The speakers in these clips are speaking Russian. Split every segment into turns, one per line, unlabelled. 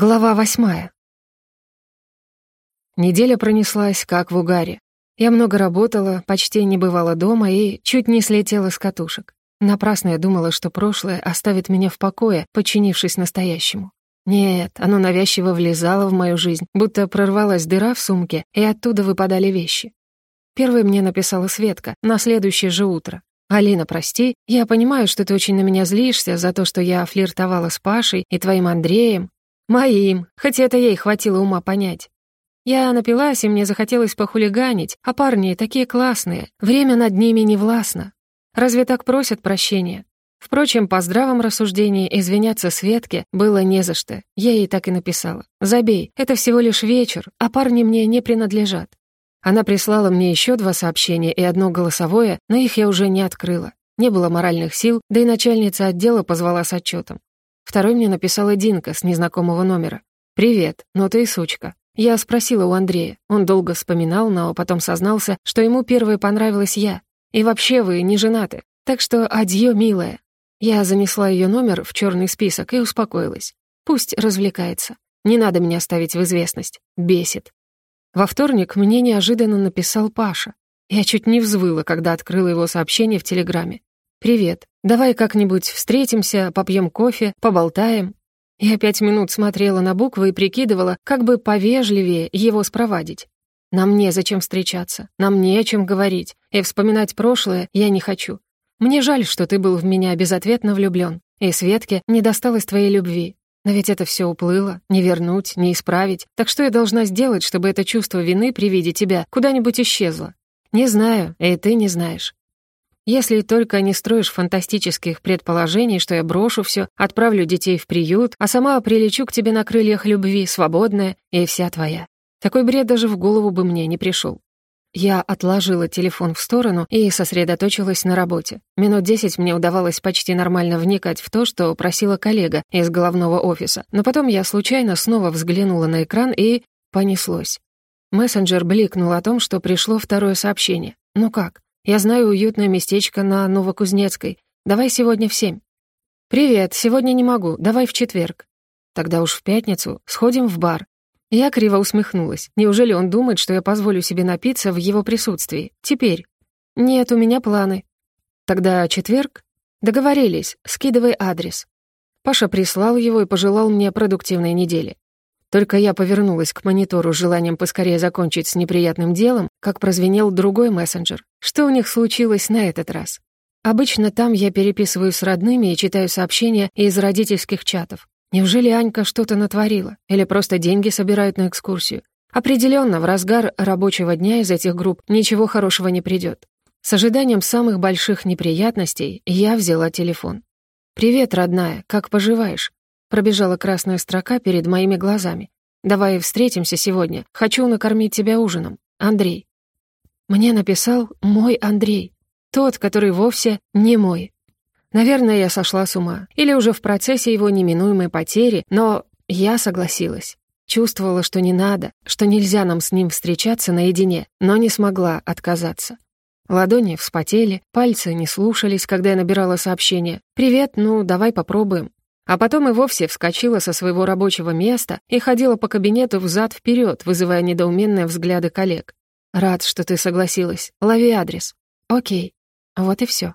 Глава восьмая. Неделя пронеслась, как в угаре. Я много работала, почти не бывала дома и чуть не слетела с катушек. Напрасно я думала, что прошлое оставит меня в покое, подчинившись настоящему. Нет, оно навязчиво влезало в мою жизнь, будто прорвалась дыра в сумке, и оттуда выпадали вещи. Первой мне написала Светка, на следующее же утро. «Алина, прости, я понимаю, что ты очень на меня злишься за то, что я флиртовала с Пашей и твоим Андреем, Моим, хотя это ей хватило ума понять. Я напилась, и мне захотелось похулиганить, а парни такие классные, время над ними не властно. Разве так просят прощения? Впрочем, по здравом рассуждении извиняться Светке было не за что. Я ей так и написала. «Забей, это всего лишь вечер, а парни мне не принадлежат». Она прислала мне еще два сообщения и одно голосовое, но их я уже не открыла. Не было моральных сил, да и начальница отдела позвала с отчетом. Второй мне написала Динка с незнакомого номера. «Привет, но ты сучка». Я спросила у Андрея. Он долго вспоминал, но потом сознался, что ему первой понравилась я. И вообще вы не женаты. Так что адьё, милая. Я занесла ее номер в черный список и успокоилась. Пусть развлекается. Не надо меня ставить в известность. Бесит. Во вторник мне неожиданно написал Паша. Я чуть не взвыла, когда открыла его сообщение в Телеграме. «Привет. Давай как-нибудь встретимся, попьем кофе, поболтаем». Я пять минут смотрела на буквы и прикидывала, как бы повежливее его спровадить. Нам не зачем встречаться, нам не о чем говорить, и вспоминать прошлое я не хочу. Мне жаль, что ты был в меня безответно влюблён, и Светке не досталось твоей любви. Но ведь это всё уплыло, не вернуть, не исправить. Так что я должна сделать, чтобы это чувство вины при виде тебя куда-нибудь исчезло? Не знаю, и ты не знаешь. Если только не строишь фантастических предположений, что я брошу все, отправлю детей в приют, а сама прилечу к тебе на крыльях любви, свободная и вся твоя. Такой бред даже в голову бы мне не пришел. Я отложила телефон в сторону и сосредоточилась на работе. Минут десять мне удавалось почти нормально вникать в то, что просила коллега из головного офиса, но потом я случайно снова взглянула на экран и... понеслось. Мессенджер бликнул о том, что пришло второе сообщение. Ну как? Я знаю уютное местечко на Новокузнецкой. Давай сегодня в семь». «Привет, сегодня не могу, давай в четверг». «Тогда уж в пятницу сходим в бар». Я криво усмехнулась. Неужели он думает, что я позволю себе напиться в его присутствии? Теперь. «Нет, у меня планы». «Тогда четверг?» «Договорились, скидывай адрес». Паша прислал его и пожелал мне продуктивной недели. Только я повернулась к монитору с желанием поскорее закончить с неприятным делом, как прозвенел другой мессенджер. Что у них случилось на этот раз? Обычно там я переписываю с родными и читаю сообщения из родительских чатов. Неужели Анька что-то натворила? Или просто деньги собирают на экскурсию? Определенно, в разгар рабочего дня из этих групп ничего хорошего не придет. С ожиданием самых больших неприятностей я взяла телефон. «Привет, родная, как поживаешь?» Пробежала красная строка перед моими глазами. «Давай встретимся сегодня. Хочу накормить тебя ужином. Андрей». Мне написал мой Андрей. Тот, который вовсе не мой. Наверное, я сошла с ума. Или уже в процессе его неминуемой потери, но я согласилась. Чувствовала, что не надо, что нельзя нам с ним встречаться наедине, но не смогла отказаться. Ладони вспотели, пальцы не слушались, когда я набирала сообщение. «Привет, ну, давай попробуем». А потом и вовсе вскочила со своего рабочего места и ходила по кабинету взад вперед, вызывая недоуменные взгляды коллег. «Рад, что ты согласилась. Лови адрес». «Окей». Вот и все.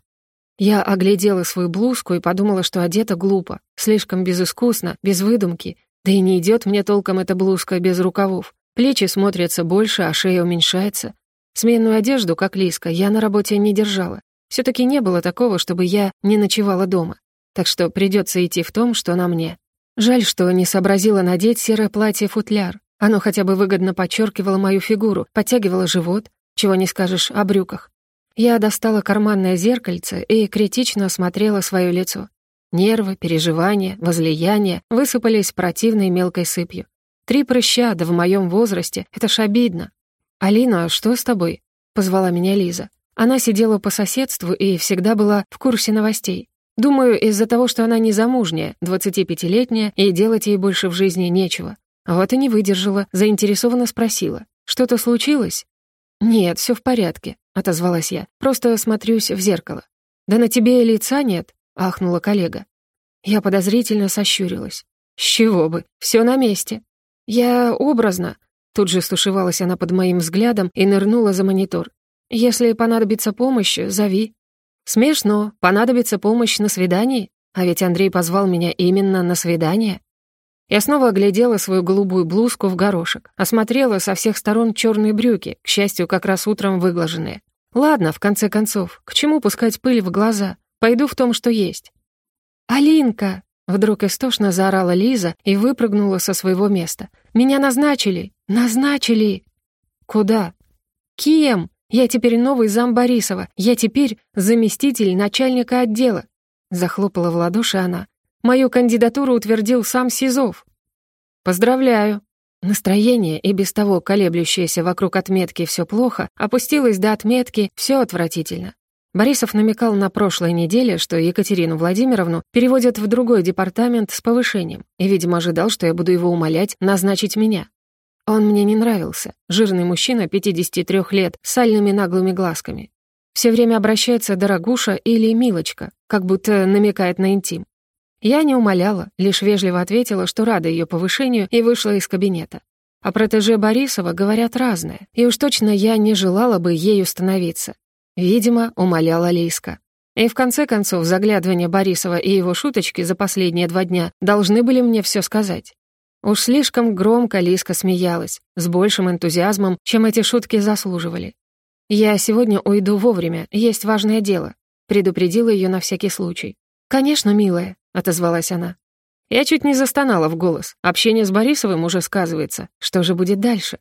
Я оглядела свою блузку и подумала, что одета глупо, слишком безыскусно, без выдумки. Да и не идет мне толком эта блузка без рукавов. Плечи смотрятся больше, а шея уменьшается. Сменную одежду, как Лиска, я на работе не держала. все таки не было такого, чтобы я не ночевала дома так что придется идти в том, что на мне. Жаль, что не сообразила надеть серое платье-футляр. Оно хотя бы выгодно подчеркивало мою фигуру, подтягивало живот, чего не скажешь о брюках. Я достала карманное зеркальце и критично осмотрела свое лицо. Нервы, переживания, возлияния высыпались противной мелкой сыпью. Три прыща, да в моем возрасте, это ж обидно. «Алина, что с тобой?» — позвала меня Лиза. Она сидела по соседству и всегда была в курсе новостей. Думаю, из-за того, что она незамужняя, 25-летняя, и делать ей больше в жизни нечего. Вот и не выдержала, заинтересованно спросила. «Что-то случилось?» «Нет, все в порядке», — отозвалась я. «Просто смотрюсь в зеркало». «Да на тебе и лица нет», — ахнула коллега. Я подозрительно сощурилась. «С чего бы? Все на месте». «Я образно». Тут же стушевалась она под моим взглядом и нырнула за монитор. «Если понадобится помощь, зови». «Смешно. Понадобится помощь на свидании? А ведь Андрей позвал меня именно на свидание». Я снова оглядела свою голубую блузку в горошек, осмотрела со всех сторон черные брюки, к счастью, как раз утром выглаженные. Ладно, в конце концов, к чему пускать пыль в глаза? Пойду в том, что есть. «Алинка!» — вдруг истошно заорала Лиза и выпрыгнула со своего места. «Меня назначили! Назначили!» «Куда?» «Кем? Я теперь новый зам Борисова. Я теперь заместитель начальника отдела!» Захлопала в ладоши она. Мою кандидатуру утвердил сам Сизов. Поздравляю. Настроение, и без того колеблющееся вокруг отметки «все плохо», опустилось до отметки «все отвратительно». Борисов намекал на прошлой неделе, что Екатерину Владимировну переводят в другой департамент с повышением, и, видимо, ожидал, что я буду его умолять назначить меня. Он мне не нравился. Жирный мужчина 53 лет, с сальными наглыми глазками. Все время обращается «дорогуша» или «милочка», как будто намекает на интим. Я не умоляла, лишь вежливо ответила, что рада ее повышению, и вышла из кабинета. О протеже Борисова говорят разное, и уж точно я не желала бы ею становиться. Видимо, умоляла Лейска. И в конце концов, заглядывание Борисова и его шуточки за последние два дня должны были мне все сказать. Уж слишком громко Лиска смеялась, с большим энтузиазмом, чем эти шутки заслуживали. «Я сегодня уйду вовремя, есть важное дело», предупредила ее на всякий случай. «Конечно, милая», — отозвалась она. Я чуть не застонала в голос. Общение с Борисовым уже сказывается. Что же будет дальше?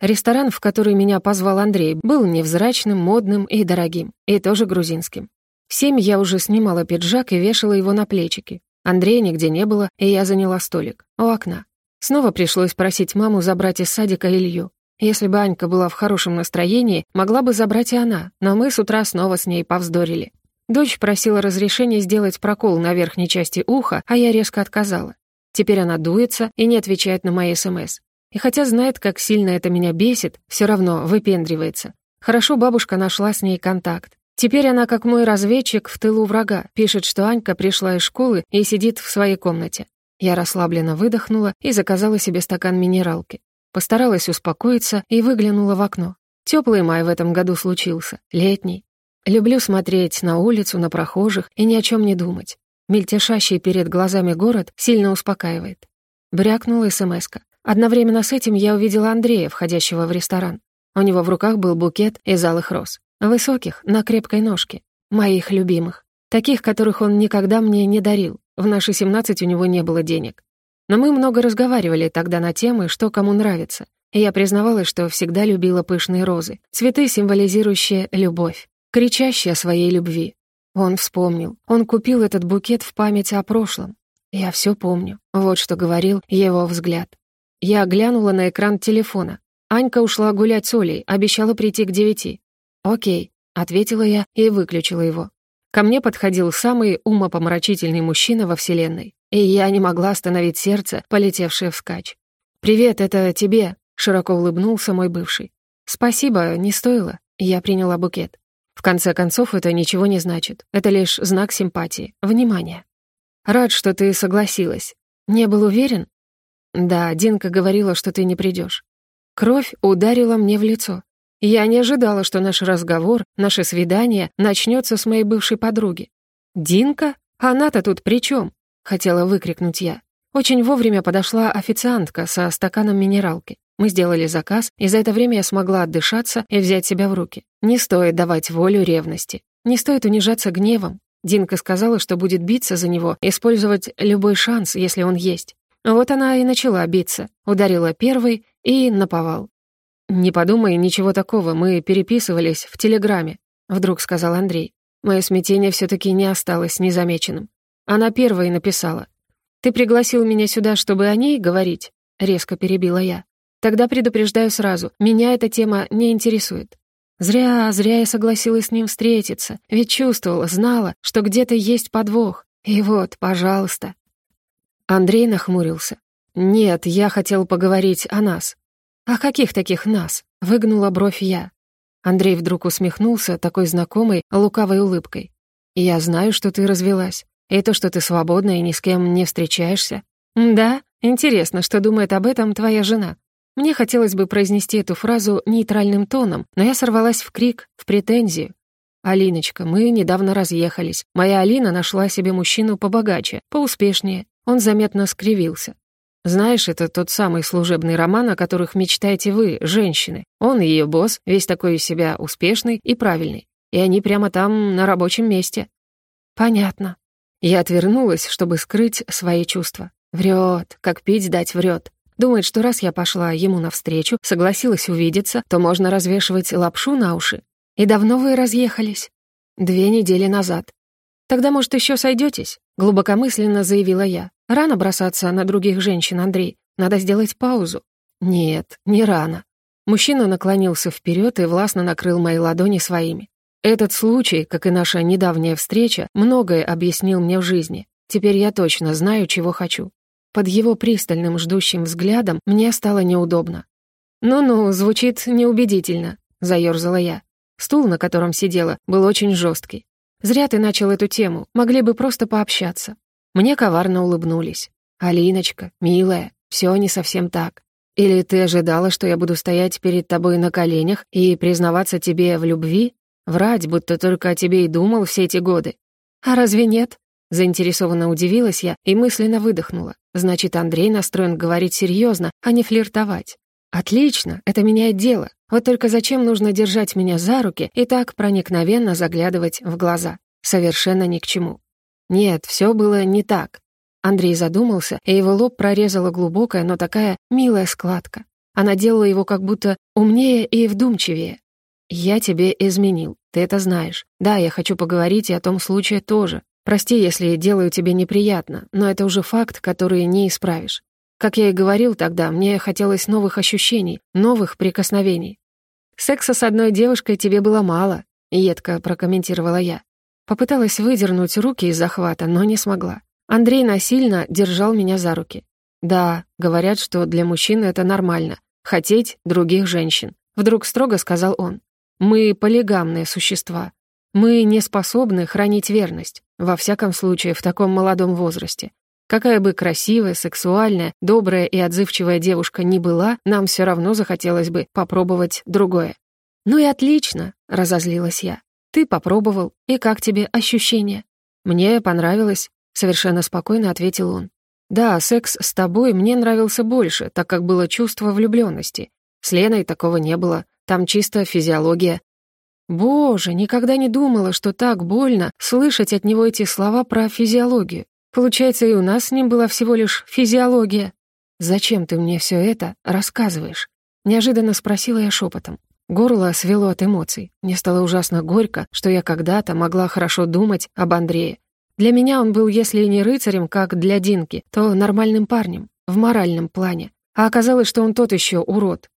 Ресторан, в который меня позвал Андрей, был невзрачным, модным и дорогим, и тоже грузинским. В семь я уже снимала пиджак и вешала его на плечики. Андрея нигде не было, и я заняла столик у окна. Снова пришлось просить маму забрать из садика Илью. Если бы Анька была в хорошем настроении, могла бы забрать и она, но мы с утра снова с ней повздорили. Дочь просила разрешения сделать прокол на верхней части уха, а я резко отказала. Теперь она дуется и не отвечает на мои СМС. И хотя знает, как сильно это меня бесит, все равно выпендривается. Хорошо бабушка нашла с ней контакт. Теперь она, как мой разведчик, в тылу врага, пишет, что Анька пришла из школы и сидит в своей комнате. Я расслабленно выдохнула и заказала себе стакан минералки. Постаралась успокоиться и выглянула в окно. Теплый май в этом году случился, летний. Люблю смотреть на улицу, на прохожих и ни о чем не думать. Мельтешащий перед глазами город сильно успокаивает. Брякнула смс -ка. Одновременно с этим я увидела Андрея, входящего в ресторан. У него в руках был букет из алых роз. Высоких, на крепкой ножке. Моих любимых. Таких, которых он никогда мне не дарил. В наши 17 у него не было денег. Но мы много разговаривали тогда на темы, что кому нравится. И я признавалась, что всегда любила пышные розы, цветы, символизирующие любовь кричащий о своей любви. Он вспомнил. Он купил этот букет в память о прошлом. Я все помню. Вот что говорил его взгляд. Я глянула на экран телефона. Анька ушла гулять с Олей, обещала прийти к девяти. «Окей», — ответила я и выключила его. Ко мне подходил самый умопомрачительный мужчина во Вселенной, и я не могла остановить сердце, полетевшее вскачь. «Привет, это тебе», — широко улыбнулся мой бывший. «Спасибо, не стоило». Я приняла букет. В конце концов, это ничего не значит. Это лишь знак симпатии, внимания. Рад, что ты согласилась. Не был уверен? Да, Динка говорила, что ты не придешь. Кровь ударила мне в лицо. Я не ожидала, что наш разговор, наше свидание начнется с моей бывшей подруги. «Динка? Она-то тут при чем? хотела выкрикнуть я. Очень вовремя подошла официантка со стаканом минералки. Мы сделали заказ, и за это время я смогла отдышаться и взять себя в руки. Не стоит давать волю ревности. Не стоит унижаться гневом. Динка сказала, что будет биться за него, использовать любой шанс, если он есть. Вот она и начала биться. Ударила первой и наповал. «Не подумай, ничего такого, мы переписывались в Телеграме», — вдруг сказал Андрей. Мое смятение все таки не осталось незамеченным. Она первой написала. «Ты пригласил меня сюда, чтобы о ней говорить?» — резко перебила я. Тогда предупреждаю сразу, меня эта тема не интересует. Зря, зря я согласилась с ним встретиться, ведь чувствовала, знала, что где-то есть подвох. И вот, пожалуйста. Андрей нахмурился. «Нет, я хотел поговорить о нас». «О каких таких нас?» — выгнула бровь я. Андрей вдруг усмехнулся такой знакомой, лукавой улыбкой. «Я знаю, что ты развелась, и то, что ты свободна и ни с кем не встречаешься. «Да, интересно, что думает об этом твоя жена». Мне хотелось бы произнести эту фразу нейтральным тоном, но я сорвалась в крик, в претензию. «Алиночка, мы недавно разъехались. Моя Алина нашла себе мужчину побогаче, поуспешнее». Он заметно скривился. «Знаешь, это тот самый служебный роман, о которых мечтаете вы, женщины. Он ее босс, весь такой из себя успешный и правильный. И они прямо там, на рабочем месте». «Понятно». Я отвернулась, чтобы скрыть свои чувства. Врет, как пить дать врет. Думает, что раз я пошла ему навстречу, согласилась увидеться, то можно развешивать лапшу на уши. И давно вы разъехались? Две недели назад. Тогда, может, еще сойдетесь? Глубокомысленно заявила я. Рано бросаться на других женщин, Андрей. Надо сделать паузу. Нет, не рано. Мужчина наклонился вперед и властно накрыл мои ладони своими. Этот случай, как и наша недавняя встреча, многое объяснил мне в жизни. Теперь я точно знаю, чего хочу. Под его пристальным ждущим взглядом мне стало неудобно. «Ну-ну, звучит неубедительно», — заёрзала я. Стул, на котором сидела, был очень жесткий. «Зря ты начал эту тему, могли бы просто пообщаться». Мне коварно улыбнулись. «Алиночка, милая, все не совсем так. Или ты ожидала, что я буду стоять перед тобой на коленях и признаваться тебе в любви? Врать, будто только о тебе и думал все эти годы? А разве нет?» Заинтересованно удивилась я и мысленно выдохнула. Значит, Андрей настроен говорить серьезно, а не флиртовать. Отлично, это меняет дело. Вот только зачем нужно держать меня за руки и так проникновенно заглядывать в глаза? Совершенно ни к чему. Нет, все было не так. Андрей задумался, и его лоб прорезала глубокая, но такая милая складка. Она делала его как будто умнее и вдумчивее. «Я тебе изменил, ты это знаешь. Да, я хочу поговорить и о том случае тоже. Прости, если делаю тебе неприятно, но это уже факт, который не исправишь. Как я и говорил тогда, мне хотелось новых ощущений, новых прикосновений. «Секса с одной девушкой тебе было мало», — едко прокомментировала я. Попыталась выдернуть руки из захвата, но не смогла. Андрей насильно держал меня за руки. «Да, говорят, что для мужчины это нормально. Хотеть других женщин», — вдруг строго сказал он. «Мы полигамные существа. Мы не способны хранить верность, во всяком случае в таком молодом возрасте. Какая бы красивая, сексуальная, добрая и отзывчивая девушка ни была, нам все равно захотелось бы попробовать другое. «Ну и отлично», — разозлилась я. «Ты попробовал, и как тебе ощущения?» «Мне понравилось», — совершенно спокойно ответил он. «Да, секс с тобой мне нравился больше, так как было чувство влюбленности. С Леной такого не было, там чисто физиология. Боже, никогда не думала, что так больно слышать от него эти слова про физиологию. Получается, и у нас с ним была всего лишь физиология. «Зачем ты мне все это рассказываешь?» Неожиданно спросила я шепотом. Горло свело от эмоций. Мне стало ужасно горько, что я когда-то могла хорошо думать об Андрее. Для меня он был, если и не рыцарем, как для Динки, то нормальным парнем, в моральном плане. А оказалось, что он тот еще урод,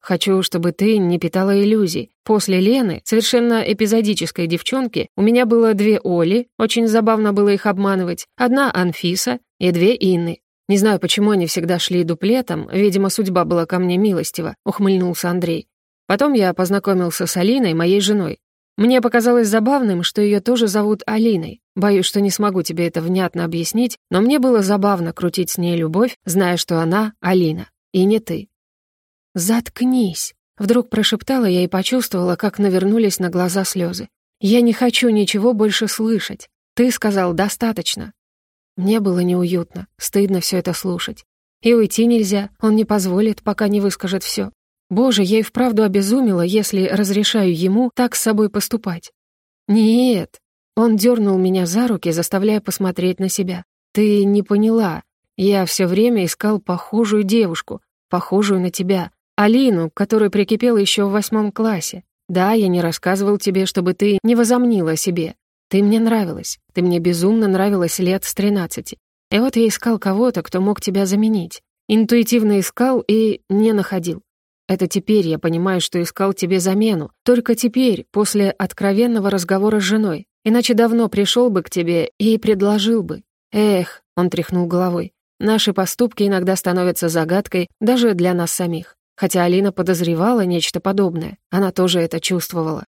Хочу, чтобы ты не питала иллюзий. После Лены, совершенно эпизодической девчонки, у меня было две Оли, очень забавно было их обманывать, одна Анфиса и две Инны. Не знаю, почему они всегда шли дуплетом, видимо, судьба была ко мне милостива, ухмыльнулся Андрей. Потом я познакомился с Алиной, моей женой. Мне показалось забавным, что ее тоже зовут Алиной. Боюсь, что не смогу тебе это внятно объяснить, но мне было забавно крутить с ней любовь, зная, что она Алина, и не ты. «Заткнись!» — вдруг прошептала я и почувствовала, как навернулись на глаза слезы. «Я не хочу ничего больше слышать. Ты сказал «достаточно». Мне было неуютно, стыдно все это слушать. И уйти нельзя, он не позволит, пока не выскажет все. Боже, я и вправду обезумела, если разрешаю ему так с собой поступать. Нет, он дернул меня за руки, заставляя посмотреть на себя. Ты не поняла. Я все время искал похожую девушку, похожую на тебя, Алину, которую прикипела еще в восьмом классе. Да, я не рассказывал тебе, чтобы ты не возомнила о себе. Ты мне нравилась. Ты мне безумно нравилась лет с тринадцати. И вот я искал кого-то, кто мог тебя заменить. Интуитивно искал и не находил. Это теперь я понимаю, что искал тебе замену. Только теперь, после откровенного разговора с женой. Иначе давно пришел бы к тебе и предложил бы. Эх, он тряхнул головой. Наши поступки иногда становятся загадкой даже для нас самих. Хотя Алина подозревала нечто подобное, она тоже это чувствовала.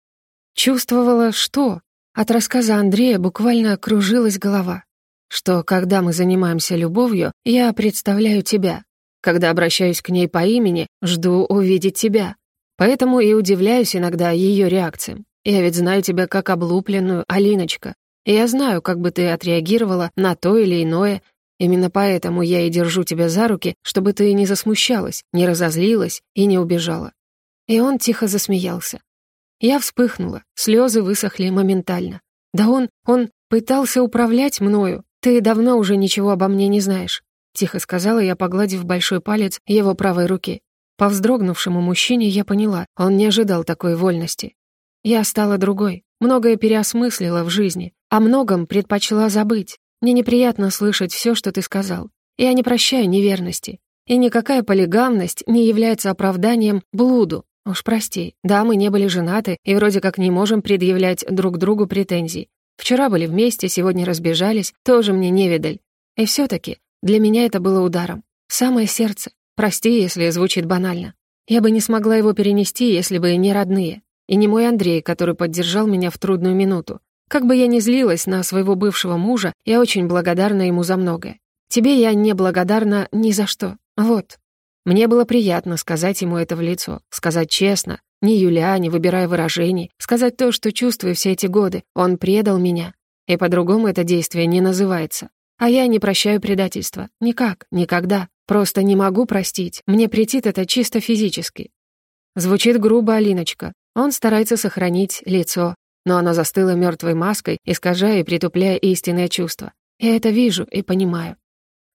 Чувствовала что? От рассказа Андрея буквально кружилась голова. что когда мы занимаемся любовью, я представляю тебя. Когда обращаюсь к ней по имени, жду увидеть тебя. Поэтому и удивляюсь иногда ее реакциям. Я ведь знаю тебя как облупленную, Алиночка. И я знаю, как бы ты отреагировала на то или иное. Именно поэтому я и держу тебя за руки, чтобы ты не засмущалась, не разозлилась и не убежала». И он тихо засмеялся. Я вспыхнула, слезы высохли моментально. Да он, он пытался управлять мною. Ты давно уже ничего обо мне не знаешь. Тихо сказала я, погладив большой палец его правой руки. По вздрогнувшему мужчине я поняла, он не ожидал такой вольности. Я стала другой, многое переосмыслила в жизни, о многом предпочла забыть. Мне неприятно слышать все, что ты сказал. Я не прощаю неверности. И никакая полигамность не является оправданием блуду. Уж прости, да, мы не были женаты и вроде как не можем предъявлять друг другу претензий. Вчера были вместе, сегодня разбежались, тоже мне не видаль. И все таки для меня это было ударом. самое сердце. Прости, если звучит банально. Я бы не смогла его перенести, если бы не родные. И не мой Андрей, который поддержал меня в трудную минуту. Как бы я ни злилась на своего бывшего мужа, я очень благодарна ему за многое. Тебе я не благодарна ни за что. Вот. Мне было приятно сказать ему это в лицо, сказать честно, не Юля, не выбирая выражений, сказать то, что чувствую все эти годы. Он предал меня. И по-другому это действие не называется. А я не прощаю предательства. Никак, никогда. Просто не могу простить. Мне претит это чисто физически. Звучит грубо, Алиночка. Он старается сохранить лицо, но оно застыло мертвой маской, искажая и притупляя истинное чувство. Я это вижу и понимаю.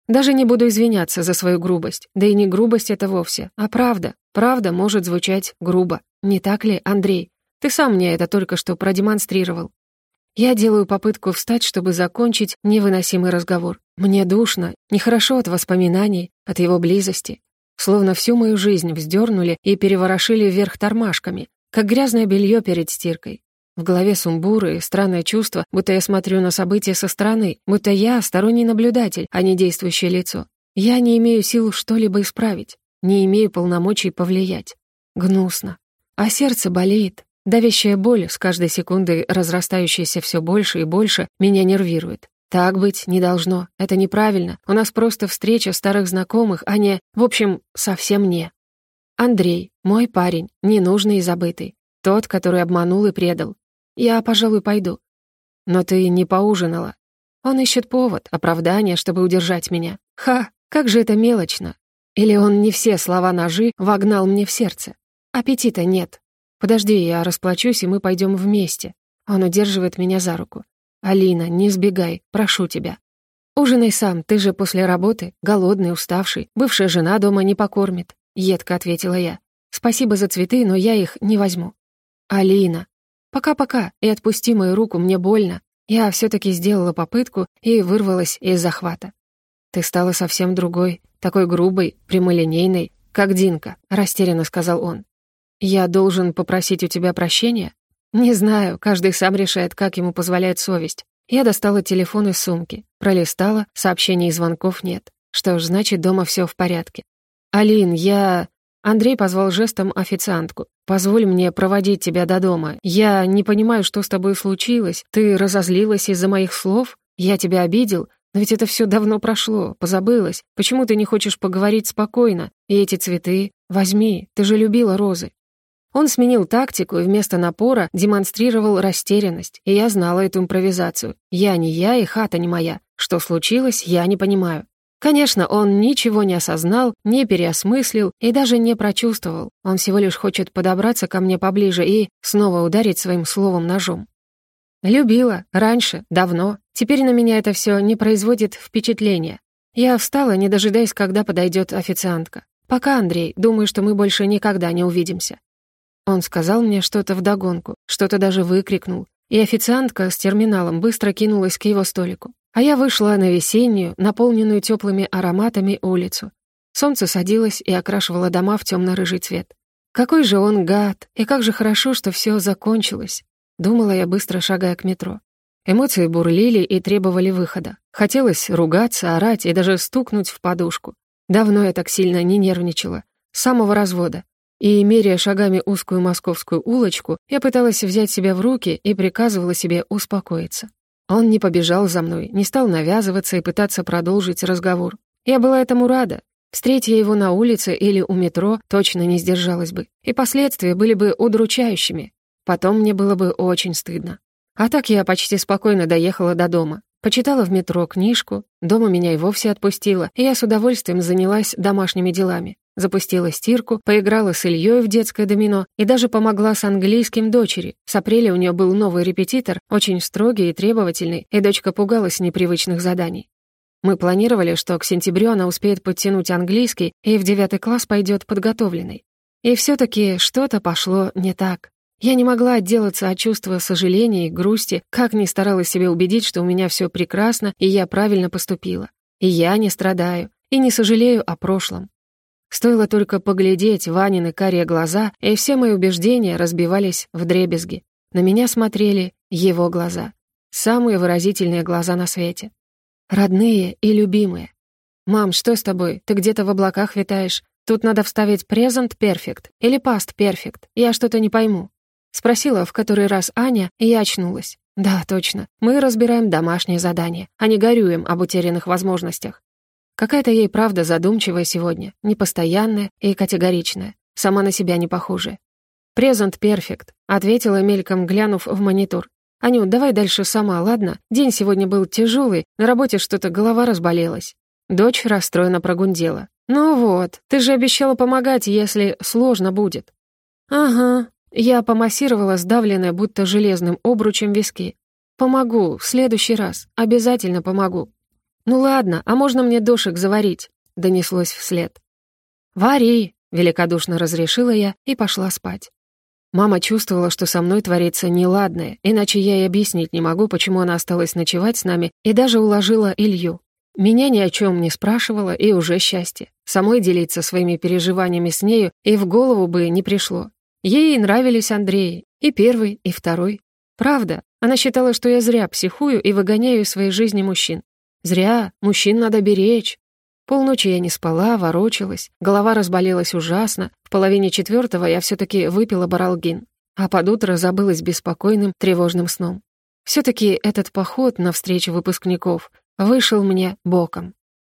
Даже не буду извиняться за свою грубость. Да и не грубость это вовсе, а правда. Правда может звучать грубо. Не так ли, Андрей? Ты сам мне это только что продемонстрировал. Я делаю попытку встать, чтобы закончить невыносимый разговор. Мне душно, нехорошо от воспоминаний, от его близости. Словно всю мою жизнь вздернули и переворошили вверх тормашками, как грязное белье перед стиркой. В голове сумбуры и странное чувство, будто я смотрю на события со стороны, будто я сторонний наблюдатель, а не действующее лицо. Я не имею сил что-либо исправить, не имею полномочий повлиять. Гнусно. А сердце болеет, Давящая боль, с каждой секундой разрастающаяся все больше и больше, меня нервирует. Так быть не должно. Это неправильно. У нас просто встреча старых знакомых, а не... В общем, совсем не. Андрей, мой парень, ненужный и забытый. Тот, который обманул и предал. Я, пожалуй, пойду. Но ты не поужинала. Он ищет повод, оправдание, чтобы удержать меня. Ха, как же это мелочно. Или он не все слова ножи вогнал мне в сердце. Аппетита нет. «Подожди, я расплачусь, и мы пойдем вместе». Он удерживает меня за руку. «Алина, не сбегай, прошу тебя». «Ужинай сам, ты же после работы, голодный, уставший, бывшая жена дома не покормит», — едко ответила я. «Спасибо за цветы, но я их не возьму». «Алина». «Пока-пока, и отпусти мою руку, мне больно». Я все таки сделала попытку и вырвалась из захвата. «Ты стала совсем другой, такой грубой, прямолинейной, как Динка», — растерянно сказал он. «Я должен попросить у тебя прощения?» «Не знаю, каждый сам решает, как ему позволяет совесть». Я достала телефон из сумки, пролистала, сообщений и звонков нет. Что ж, значит, дома все в порядке. «Алин, я...» Андрей позвал жестом официантку. «Позволь мне проводить тебя до дома. Я не понимаю, что с тобой случилось. Ты разозлилась из-за моих слов? Я тебя обидел? Но ведь это все давно прошло, позабылось. Почему ты не хочешь поговорить спокойно? И эти цветы? Возьми, ты же любила розы. Он сменил тактику и вместо напора демонстрировал растерянность, и я знала эту импровизацию. Я не я и хата не моя. Что случилось, я не понимаю. Конечно, он ничего не осознал, не переосмыслил и даже не прочувствовал. Он всего лишь хочет подобраться ко мне поближе и снова ударить своим словом ножом. Любила. Раньше. Давно. Теперь на меня это все не производит впечатления. Я встала, не дожидаясь, когда подойдет официантка. «Пока, Андрей. Думаю, что мы больше никогда не увидимся». Он сказал мне что-то вдогонку, что-то даже выкрикнул, и официантка с терминалом быстро кинулась к его столику. А я вышла на весеннюю, наполненную теплыми ароматами улицу. Солнце садилось и окрашивало дома в темно-рыжий цвет. Какой же он гад, и как же хорошо, что все закончилось. Думала я, быстро шагая к метро. Эмоции бурлили и требовали выхода. Хотелось ругаться, орать и даже стукнуть в подушку. Давно я так сильно не нервничала. С самого развода и, меряя шагами узкую московскую улочку, я пыталась взять себя в руки и приказывала себе успокоиться. Он не побежал за мной, не стал навязываться и пытаться продолжить разговор. Я была этому рада. Встретя его на улице или у метро, точно не сдержалась бы. И последствия были бы удручающими. Потом мне было бы очень стыдно. А так я почти спокойно доехала до дома. Почитала в метро книжку, дома меня и вовсе отпустила, и я с удовольствием занялась домашними делами. Запустила стирку, поиграла с Ильей в детское домино и даже помогла с английским дочери. С апреля у нее был новый репетитор, очень строгий и требовательный, и дочка пугалась непривычных заданий. Мы планировали, что к сентябрю она успеет подтянуть английский и в девятый класс пойдет подготовленной. И все таки что-то пошло не так. Я не могла отделаться от чувства сожаления и грусти, как ни старалась себя убедить, что у меня все прекрасно и я правильно поступила. И я не страдаю, и не сожалею о прошлом. Стоило только поглядеть Ванины карие глаза, и все мои убеждения разбивались в дребезги. На меня смотрели его глаза. Самые выразительные глаза на свете. Родные и любимые. «Мам, что с тобой? Ты где-то в облаках витаешь? Тут надо вставить present perfect или past perfect. Я что-то не пойму». Спросила в который раз Аня, и я очнулась. «Да, точно. Мы разбираем домашнее задание, а не горюем об утерянных возможностях. Какая-то ей правда задумчивая сегодня, непостоянная и категоричная, сама на себя не похожая. «Презент перфект», — ответила мельком, глянув в монитор. «Аню, давай дальше сама, ладно? День сегодня был тяжелый, на работе что-то голова разболелась». Дочь расстроена прогундела. «Ну вот, ты же обещала помогать, если сложно будет». «Ага». Я помассировала сдавленное, будто железным обручем виски. «Помогу, в следующий раз, обязательно помогу». «Ну ладно, а можно мне дошек заварить?» — донеслось вслед. «Вари!» — великодушно разрешила я и пошла спать. Мама чувствовала, что со мной творится неладное, иначе я и объяснить не могу, почему она осталась ночевать с нами и даже уложила Илью. Меня ни о чем не спрашивала, и уже счастье. Самой делиться своими переживаниями с нею и в голову бы не пришло. Ей нравились Андреи, и первый, и второй. Правда, она считала, что я зря психую и выгоняю из своей жизни мужчин. Зря, мужчин надо беречь. Полночи я не спала, ворочалась, голова разболелась ужасно. В половине четвертого я все таки выпила баралгин, а под утро забылась беспокойным, тревожным сном. все таки этот поход на встречу выпускников вышел мне боком.